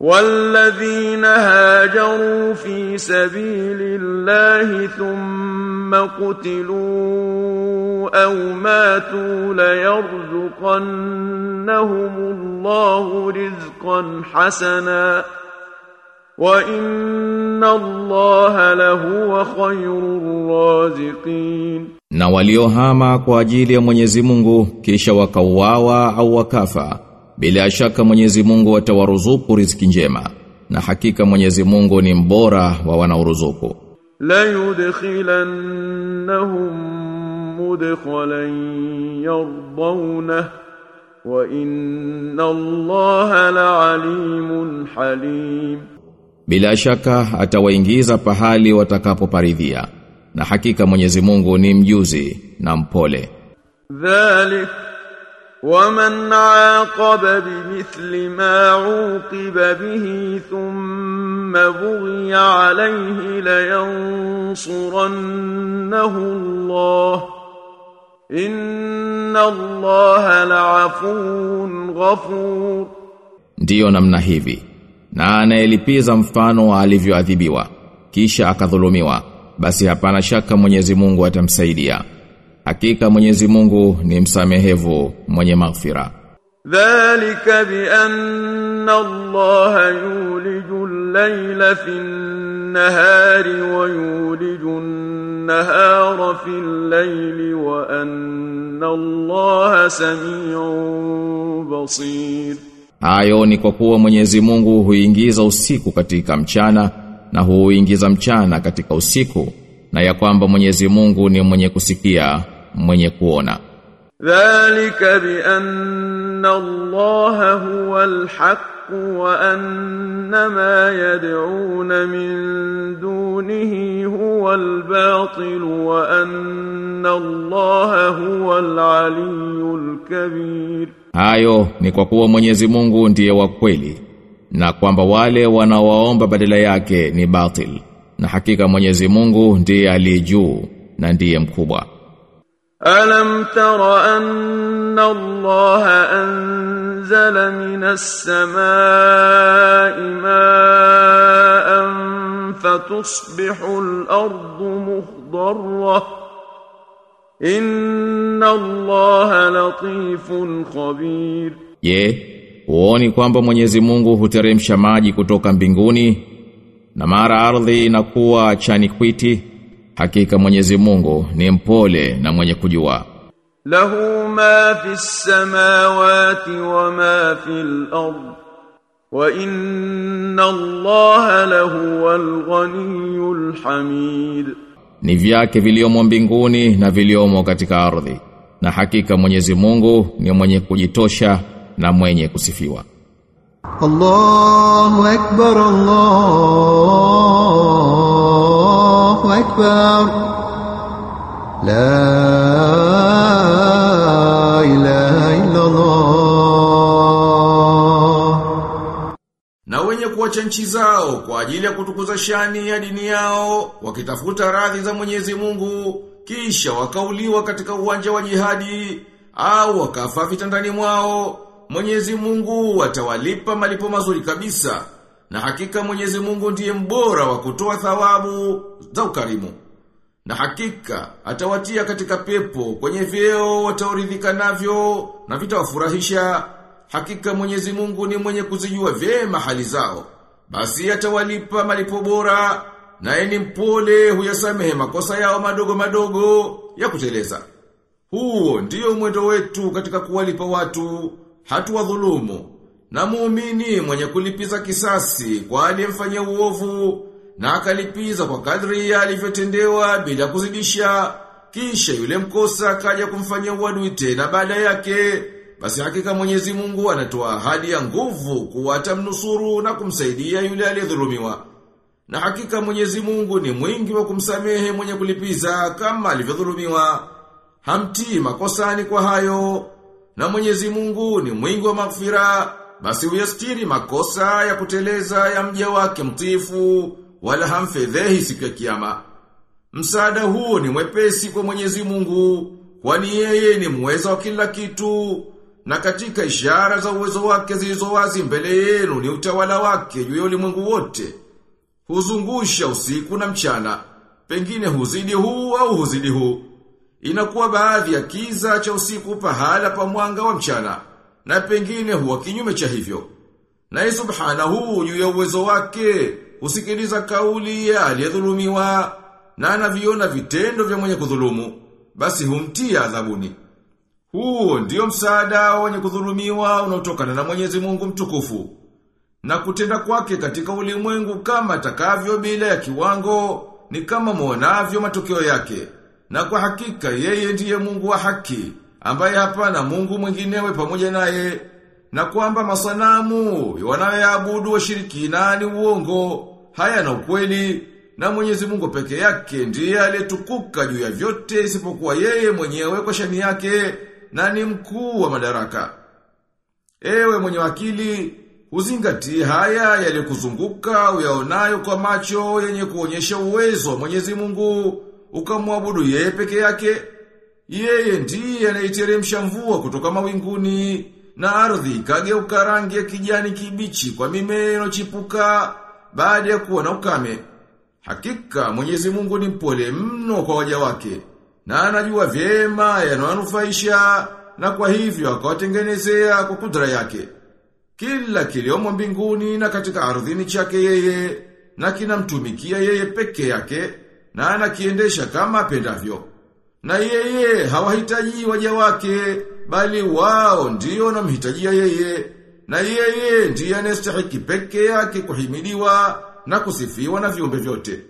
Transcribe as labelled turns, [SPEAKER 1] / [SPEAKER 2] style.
[SPEAKER 1] والذين هاجروا في سبيل الله ثم قتلوا أو ماتوا ليرزقنهم الله رزقا حسنا وإن الله لهو خير الرازقين.
[SPEAKER 2] Na waliohama kwa ajili ya Mwenyezi Mungu kisha wakauawa au wakafa. Bila shaka Mwenyezi Mungu atawaruzuku riziki njema na hakika Mwenyezi Mungu ni mbora wa wanaoruzuku.
[SPEAKER 1] La yudkhilannahum mudkhalan yardawna wa inna Allaha la'alimun halim.
[SPEAKER 2] Bila shaka atawaingiza pahali watakapoparidhia na hakika Mwenyezi Mungu ni mjuzi na mpole.
[SPEAKER 1] Dhalik ومن عاقب بمثل ما عوقب به ثم بغي عليه لينصرنه الله إن الله لعفو غفور
[SPEAKER 2] ndiyo namna hivi na anayelipiza mfano wa alivyoadhibiwa kisha akadhulumiwa basi hapana shaka Mwenyezi Mungu atamsaidia Hakika Mwenyezi Mungu ni msamehevu mwenye maghfira.
[SPEAKER 1] Dhalika bi anna Allah yuliju al-layla fi an-nahari wa yuliju an-nahara fi al-layli wa anna Allah samiun basir.
[SPEAKER 2] Hayo ni kwa kuwa Mwenyezi Mungu huingiza usiku katika mchana na huingiza mchana katika usiku na ya kwamba Mwenyezi Mungu ni mwenye kusikia, mwenye kuona.
[SPEAKER 1] Dhalika bi anna Allah huwa al-haq wa anna ma yad'un min dunihi huwa al-batil wa anna Allah huwa al-aliyyul kabir.
[SPEAKER 2] Hayo ni kwa kuwa Mwenyezi Mungu ndiye wa kweli na kwamba wale wanaowaomba badala yake ni batil na hakika Mwenyezi Mungu ndiye aliye juu na ndiye mkubwa.
[SPEAKER 1] Alam tara anna Allah anzala minas samaa'i ma'an fatusbihu al-ardu mukhdarra Inna Allah latifun khabir.
[SPEAKER 2] Ye, yeah, uoni kwamba Mwenyezi Mungu huteremsha maji kutoka mbinguni na mara ardhi inakuwa chanikwiti hakika Mwenyezi Mungu ni mpole na mwenye kujua.
[SPEAKER 1] Lahu ma fis samawati wa ma fil ard wa inna allaha lahu alghaniyul hamid
[SPEAKER 2] ni vyake viliomo mbinguni na viliomo katika ardhi na hakika Mwenyezi Mungu ni mwenye kujitosha na mwenye kusifiwa.
[SPEAKER 3] الله أكبر الله أكبر لا إله إلا الله
[SPEAKER 4] Na wenye kuacha nchi zao kwa ajili ya kutukuza shani ya dini yao, wakitafuta radhi za Mwenyezi Mungu, kisha wakauliwa katika uwanja wa jihadi, au wakafa vitandani mwao, Mwenyezi Mungu atawalipa malipo mazuri kabisa. Na hakika Mwenyezi Mungu ndiye mbora wa kutoa thawabu za ukarimu. Na hakika atawatia katika pepo kwenye vyeo wataoridhika navyo na vitawafurahisha. Hakika Mwenyezi Mungu ni mwenye kuzijua vyema hali zao. Basi atawalipa malipo bora naye ni mpole huyasamehe makosa yao madogo madogo ya kuteleza. Huo ndiyo mwendo wetu katika kuwalipa watu, hatuwadhulumu. Na muumini mwenye kulipiza kisasi kwa aliyemfanyia uovu na akalipiza kwa kadri ya alivyotendewa bila kuzidisha, kisha yule mkosa kaja kumfanyia uadui tena baada yake, basi hakika Mwenyezi Mungu anatoa ahadi ya nguvu kuwata mnusuru na kumsaidia yule aliyedhulumiwa. Na hakika Mwenyezi Mungu ni mwingi wa kumsamehe mwenye kulipiza kama alivyodhulumiwa. Hamtii makosani kwa hayo. Na Mwenyezi Mungu ni mwingi wa magfira, basi uyastiri makosa ya kuteleza ya mja wake mtifu, wala hamfedhehi siku ya kiyama. Msaada huo ni mwepesi kwa Mwenyezi Mungu, kwani yeye ni muweza wa kila kitu, na katika ishara za uwezo wake zilizo wazi mbele yenu ni utawala wake juu ya ulimwengu wote. Huzungusha usiku na mchana, pengine huzidi huu au huzidi huu. Inakuwa baadhi ya kiza cha usiku pahala pa mwanga wa mchana, na pengine huwa kinyume cha hivyo. Na subhanahu juu ya uwezo wake, husikiliza kauli ya aliyedhulumiwa na anaviona vitendo vya mwenye kudhulumu, basi humtia adhabuni. Huu ndiyo msaada wa wenye kudhulumiwa unaotokana na Mwenyezi Mungu mtukufu. Na kutenda kwake katika ulimwengu kama atakavyo bila ya kiwango ni kama muonavyo matokeo yake. Na kwa hakika yeye ndiye Mungu wa haki ambaye hapana Mungu mwinginewe pamoja naye na kwamba masanamu wanayoabudu washirikina ni uongo haya na ukweli na Mwenyezi Mungu peke yake ndiye aliyetukuka juu ya vyote isipokuwa yeye mwenyewe kwa shani yake na ni mkuu wa madaraka. Ewe mwenye wakili, uzingatie haya yalikuzunguka uyaonayo kwa macho yenye kuonyesha uwezo wa Mwenyezi Mungu, ukamwabudu yeye peke yake. Yeye ndiye anaiteremsha mvua kutoka mawinguni na ardhi ikageuka rangi ya kijani kibichi kwa mimea inochipuka baada ya kuwa na ukame. Hakika Mwenyezi Mungu ni mpole mno kwa waja wake na anajua vyema yanayonufaisha na kwa hivyo akawatengenezea kwa kudra yake. Kila kiliomo mbinguni na katika ardhini chake yeye na kinamtumikia yeye peke yake na anakiendesha kama pendavyo Na yeye hawahitaji waja wake bali wao ndio wanamhitajia yeye na yeye ndiye anastahiki peke yake kuhimidiwa na kusifiwa na viumbe vyote.